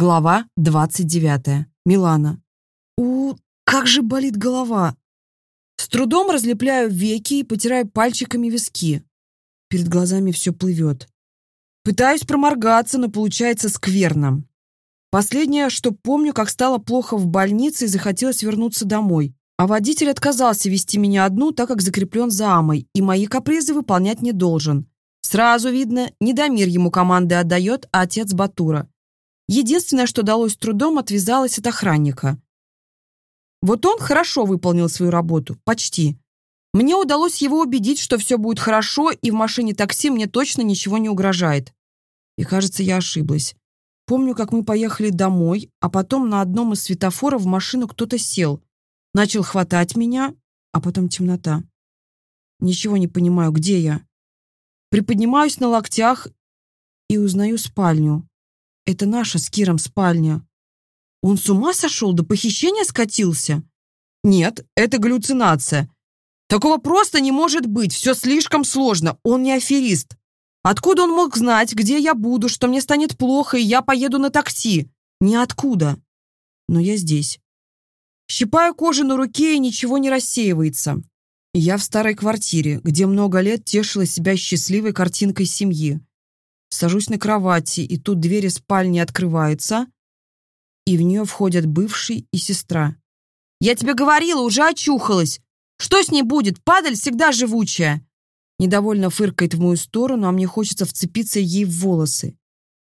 Глава 29. Милана. У, как же болит голова. С трудом разлепляю веки и потираю пальчиками виски. Перед глазами все плывет. Пытаюсь проморгаться, но получается скверно. Последнее, что помню, как стало плохо в больнице и захотелось вернуться домой. А водитель отказался вести меня одну, так как закреплен за Амой, и мои капризы выполнять не должен. Сразу видно, Недомир ему команды отдает, а отец Батура. Единственное, что далось трудом, отвязалась от охранника. Вот он хорошо выполнил свою работу. Почти. Мне удалось его убедить, что все будет хорошо, и в машине такси мне точно ничего не угрожает. И, кажется, я ошиблась. Помню, как мы поехали домой, а потом на одном из светофоров в машину кто-то сел. Начал хватать меня, а потом темнота. Ничего не понимаю, где я. Приподнимаюсь на локтях и узнаю спальню. Это наша с Киром спальня. Он с ума сошел, до похищения скатился? Нет, это галлюцинация. Такого просто не может быть, все слишком сложно, он не аферист. Откуда он мог знать, где я буду, что мне станет плохо, и я поеду на такси? Ниоткуда. Но я здесь. Щипаю кожу на руке, и ничего не рассеивается. Я в старой квартире, где много лет тешила себя счастливой картинкой семьи. Сажусь на кровати, и тут двери спальни открываются, и в нее входят бывший и сестра. «Я тебе говорила, уже очухалась! Что с ней будет? Падаль всегда живучая!» Недовольно фыркает в мою сторону, а мне хочется вцепиться ей в волосы.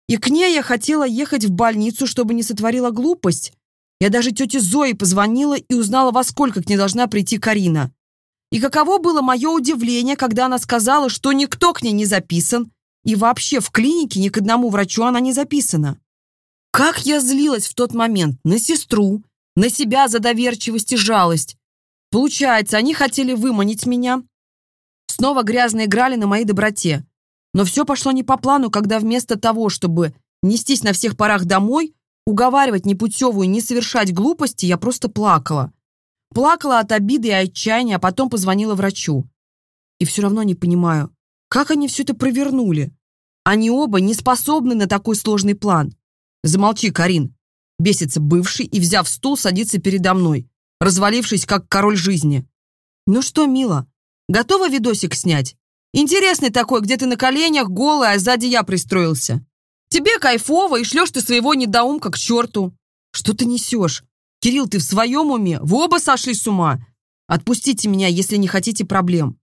И к ней я хотела ехать в больницу, чтобы не сотворила глупость. Я даже тете Зои позвонила и узнала, во сколько к ней должна прийти Карина. И каково было мое удивление, когда она сказала, что никто к ней не записан, и вообще в клинике ни к одному врачу она не записана. Как я злилась в тот момент на сестру, на себя за доверчивость и жалость. Получается, они хотели выманить меня. Снова грязно играли на моей доброте. Но все пошло не по плану, когда вместо того, чтобы нестись на всех парах домой, уговаривать непутевую не совершать глупости, я просто плакала. Плакала от обиды и отчаяния, а потом позвонила врачу. И все равно не понимаю, как они все это провернули? Они оба не способны на такой сложный план. Замолчи, Карин. Бесится бывший и, взяв стул, садится передо мной, развалившись, как король жизни. Ну что, мила, готова видосик снять? Интересный такой, где ты на коленях, голая, а сзади я пристроился. Тебе кайфово, и шлешь ты своего недоумка к черту. Что ты несешь? Кирилл, ты в своем уме? Вы оба сошли с ума? Отпустите меня, если не хотите проблем.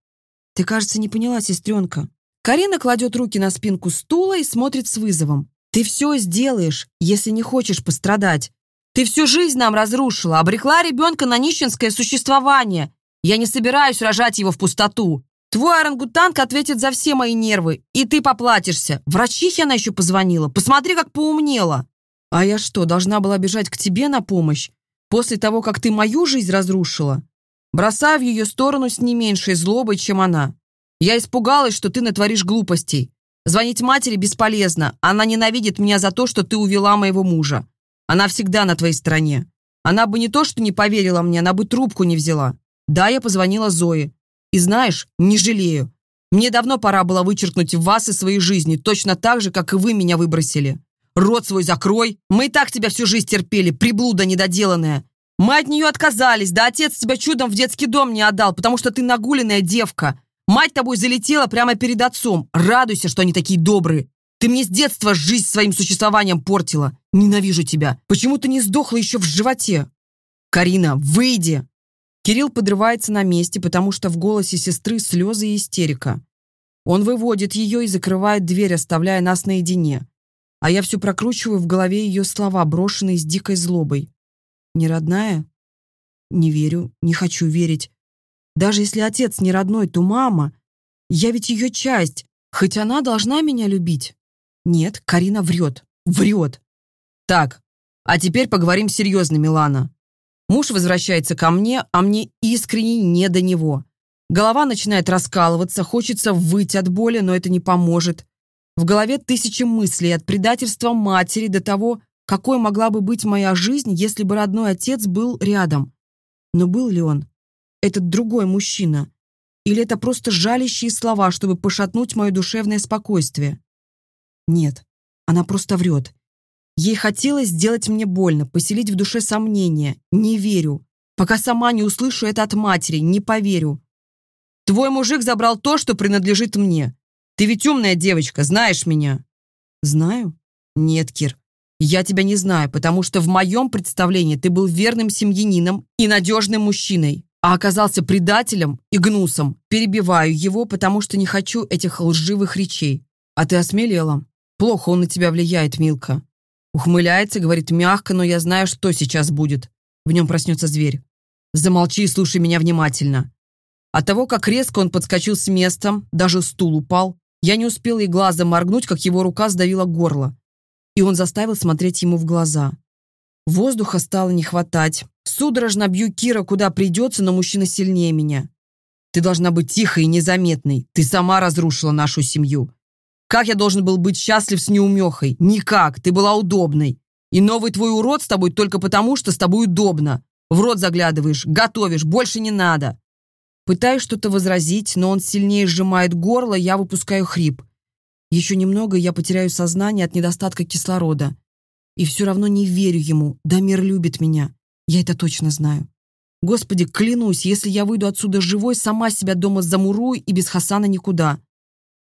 «Ты, кажется, не поняла, сестренка». Карина кладет руки на спинку стула и смотрит с вызовом. «Ты все сделаешь, если не хочешь пострадать. Ты всю жизнь нам разрушила, обрекла ребенка на нищенское существование. Я не собираюсь рожать его в пустоту. Твой орангутанг ответит за все мои нервы, и ты поплатишься. Врачихе она еще позвонила. Посмотри, как поумнела. А я что, должна была бежать к тебе на помощь? После того, как ты мою жизнь разрушила? Бросая в ее сторону с не меньшей злобой, чем она. «Я испугалась, что ты натворишь глупостей. Звонить матери бесполезно. Она ненавидит меня за то, что ты увела моего мужа. Она всегда на твоей стороне. Она бы не то, что не поверила мне, она бы трубку не взяла. Да, я позвонила Зое. И знаешь, не жалею. Мне давно пора было вычеркнуть вас из своей жизни, точно так же, как и вы меня выбросили. Рот свой закрой. Мы и так тебя всю жизнь терпели, приблуда недоделанная. Мы от нее отказались, да отец тебя чудом в детский дом не отдал, потому что ты нагуленная девка. Мать тобой залетела прямо перед отцом. Радуйся, что они такие добрые. Ты мне с детства жизнь своим существованием портила. Ненавижу тебя. Почему ты не сдохла еще в животе? Карина, выйди!» Кирилл подрывается на месте, потому что в голосе сестры слезы и истерика. Он выводит ее и закрывает дверь, оставляя нас наедине. А я все прокручиваю в голове ее слова, брошенные с дикой злобой. Не родная? Не верю, не хочу верить. Даже если отец не родной, то мама. Я ведь ее часть, хоть она должна меня любить. Нет, Карина врет. Врет. Так, а теперь поговорим серьезно, Милана. Муж возвращается ко мне, а мне искренне не до него. Голова начинает раскалываться, хочется выйти от боли, но это не поможет. В голове тысячи мыслей от предательства матери до того, какой могла бы быть моя жизнь, если бы родной отец был рядом? Но был ли он? Этот другой мужчина? Или это просто жалящие слова, чтобы пошатнуть мое душевное спокойствие? Нет, она просто врет. Ей хотелось сделать мне больно, поселить в душе сомнения. Не верю. Пока сама не услышу это от матери, не поверю. Твой мужик забрал то, что принадлежит мне. Ты ведь умная девочка, знаешь меня. Знаю? Нет, Кир. Я тебя не знаю, потому что в моем представлении ты был верным семьянином и надежным мужчиной, а оказался предателем и гнусом. Перебиваю его, потому что не хочу этих лживых речей. А ты осмелела. Плохо он на тебя влияет, Милка. Ухмыляется, говорит мягко, но я знаю, что сейчас будет. В нем проснется зверь. Замолчи и слушай меня внимательно. От того, как резко он подскочил с места, даже стул упал, я не успела и глазом моргнуть, как его рука сдавила горло. И он заставил смотреть ему в глаза. Воздуха стало не хватать. Судорожно бью Кира, куда придется, но мужчина сильнее меня. Ты должна быть тихой и незаметной. Ты сама разрушила нашу семью. Как я должен был быть счастлив с неумехой? Никак, ты была удобной. И новый твой урод с тобой только потому, что с тобой удобно. В рот заглядываешь, готовишь, больше не надо. Пытаюсь что-то возразить, но он сильнее сжимает горло, я выпускаю хрип. Еще немного, я потеряю сознание от недостатка кислорода. И все равно не верю ему. Дамир любит меня. Я это точно знаю. Господи, клянусь, если я выйду отсюда живой, сама себя дома замурую и без Хасана никуда.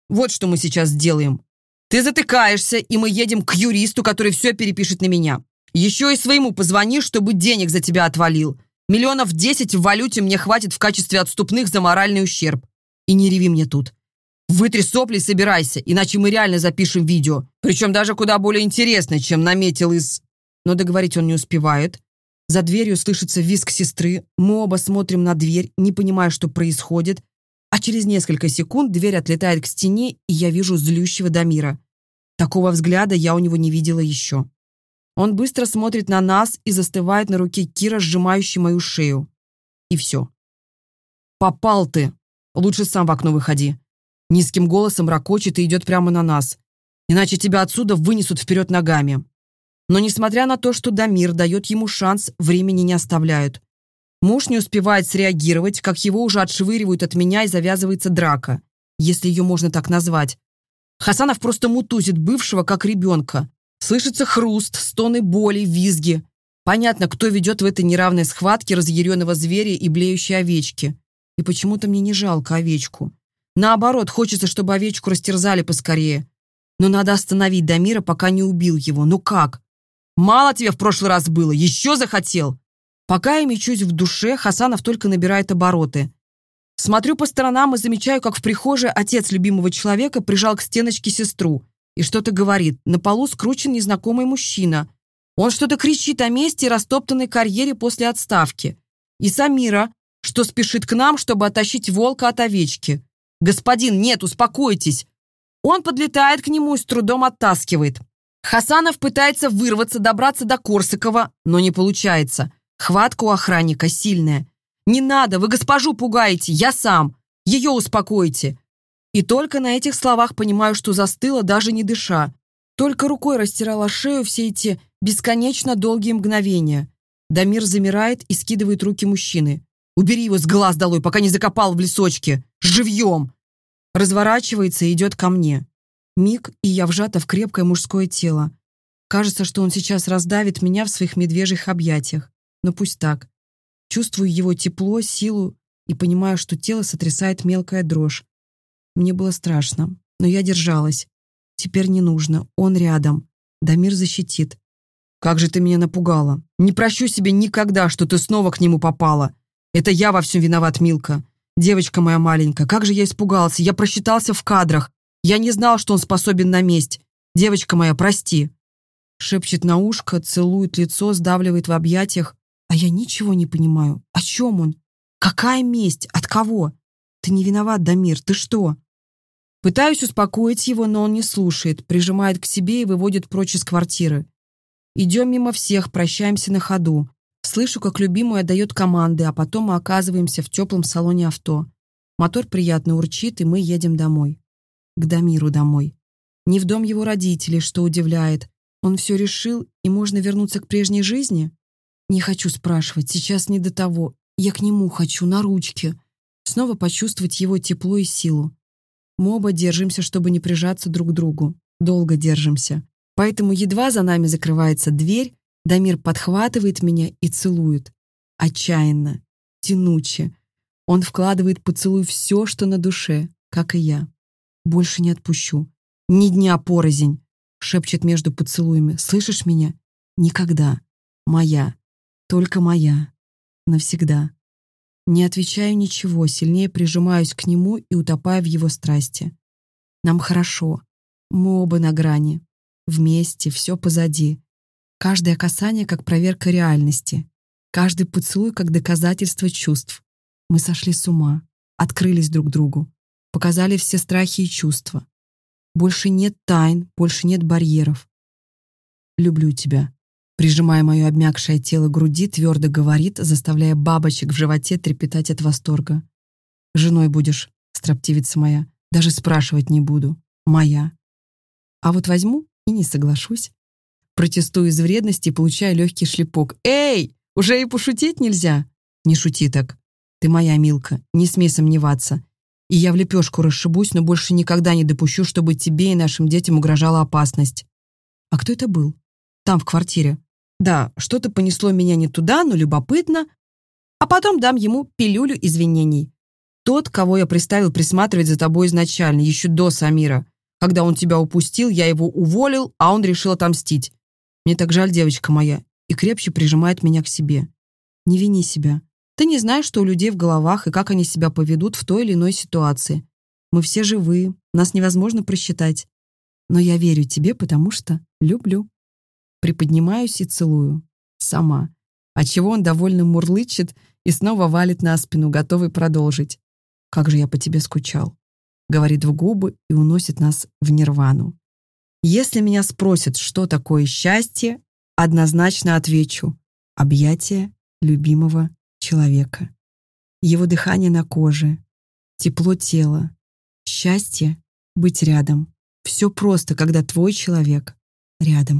Вот что мы сейчас сделаем. Ты затыкаешься, и мы едем к юристу, который все перепишет на меня. Еще и своему позвони, чтобы денег за тебя отвалил. Миллионов десять в валюте мне хватит в качестве отступных за моральный ущерб. И не реви мне тут. Вытри сопли и собирайся, иначе мы реально запишем видео. Причем даже куда более интересное, чем наметил из... Но договорить он не успевает. За дверью слышится визг сестры. Мы оба смотрим на дверь, не понимая, что происходит. А через несколько секунд дверь отлетает к стене, и я вижу злющего Дамира. Такого взгляда я у него не видела еще. Он быстро смотрит на нас и застывает на руке Кира, сжимающей мою шею. И все. «Попал ты! Лучше сам в окно выходи!» Низким голосом ракочет и идет прямо на нас. Иначе тебя отсюда вынесут вперед ногами. Но несмотря на то, что Дамир дает ему шанс, времени не оставляют. Муж не успевает среагировать, как его уже отшвыривают от меня и завязывается драка, если ее можно так назвать. Хасанов просто мутузит бывшего, как ребенка. Слышится хруст, стоны боли, визги. Понятно, кто ведет в этой неравной схватке разъяренного зверя и блеющей овечки. И почему-то мне не жалко овечку. Наоборот, хочется, чтобы овечку растерзали поскорее. Но надо остановить Дамира, пока не убил его. Ну как? Мало тебе в прошлый раз было, еще захотел? Пока я мечусь в душе, Хасанов только набирает обороты. Смотрю по сторонам и замечаю, как в прихожей отец любимого человека прижал к стеночке сестру и что-то говорит. На полу скручен незнакомый мужчина. Он что-то кричит о месте и растоптанной карьере после отставки. И Самира, что спешит к нам, чтобы оттащить волка от овечки. «Господин, нет, успокойтесь!» Он подлетает к нему и с трудом оттаскивает. Хасанов пытается вырваться, добраться до Корсакова, но не получается. Хватка у охранника сильная. «Не надо, вы госпожу пугаете, я сам. Ее успокойте». И только на этих словах понимаю, что застыла, даже не дыша. Только рукой растирала шею все эти бесконечно долгие мгновения. Дамир замирает и скидывает руки мужчины. «Убери его с глаз долой, пока не закопал в лесочке! Живьем!» Разворачивается и идет ко мне. Миг, и я вжата в крепкое мужское тело. Кажется, что он сейчас раздавит меня в своих медвежьих объятиях. Но пусть так. Чувствую его тепло, силу и понимаю, что тело сотрясает мелкая дрожь. Мне было страшно, но я держалась. Теперь не нужно, он рядом. Дамир защитит. Как же ты меня напугала. Не прощу себе никогда, что ты снова к нему попала. Это я во всем виноват, Милка. Девочка моя маленькая, как же я испугался. Я просчитался в кадрах. Я не знал, что он способен на месть. Девочка моя, прости. Шепчет на ушко, целует лицо, сдавливает в объятиях. А я ничего не понимаю. О чем он? Какая месть? От кого? Ты не виноват, Дамир, ты что? Пытаюсь успокоить его, но он не слушает, прижимает к себе и выводит прочь из квартиры. Идем мимо всех, прощаемся на ходу. Слышу, как любимая дает команды, а потом мы оказываемся в теплом салоне авто. Мотор приятно урчит, и мы едем домой к Дамиру домой. Не в дом его родителей, что удивляет. Он все решил, и можно вернуться к прежней жизни? Не хочу спрашивать, сейчас не до того. Я к нему хочу, на ручке. Снова почувствовать его тепло и силу. Мы оба держимся, чтобы не прижаться друг к другу. Долго держимся. Поэтому едва за нами закрывается дверь, Дамир подхватывает меня и целует. Отчаянно, тянуче. Он вкладывает поцелуй все, что на душе, как и я. Больше не отпущу. Ни дня порознь, шепчет между поцелуями. Слышишь меня? Никогда. Моя. Только моя. Навсегда. Не отвечаю ничего, сильнее прижимаюсь к нему и утопаю в его страсти. Нам хорошо. Мы оба на грани. Вместе, все позади. Каждое касание как проверка реальности. Каждый поцелуй как доказательство чувств. Мы сошли с ума, открылись друг другу, показали все страхи и чувства. Больше нет тайн, больше нет барьеров. Люблю тебя. Прижимая мое обмякшее тело к груди, твердо говорит, заставляя бабочек в животе трепетать от восторга. «Женой будешь, строптивица моя, даже спрашивать не буду. Моя. А вот возьму и не соглашусь. Протестую из вредности и получаю легкий шлепок. «Эй, уже и пошутить нельзя?» «Не шути так. Ты моя, Милка, не смей сомневаться. И я в лепешку расшибусь, но больше никогда не допущу, чтобы тебе и нашим детям угрожала опасность». «А кто это был?» «Там, в квартире». «Да, что-то понесло меня не туда, но любопытно. А потом дам ему пилюлю извинений. Тот, кого я приставил присматривать за тобой изначально, еще до Самира. Когда он тебя упустил, я его уволил, а он решил отомстить. Мне так жаль, девочка моя, и крепче прижимает меня к себе. Не вини себя. Ты не знаешь, что у людей в головах и как они себя поведут в той или иной ситуации. Мы все живые, нас невозможно просчитать. Но я верю тебе, потому что люблю. Приподнимаюсь и целую. Сама. Отчего он довольно мурлычет и снова валит на спину, готовый продолжить. «Как же я по тебе скучал», — говорит в губы и уносит нас в нирвану. Если меня спросят, что такое счастье, однозначно отвечу — объятие любимого человека. Его дыхание на коже, тепло тела, счастье — быть рядом. Все просто, когда твой человек рядом.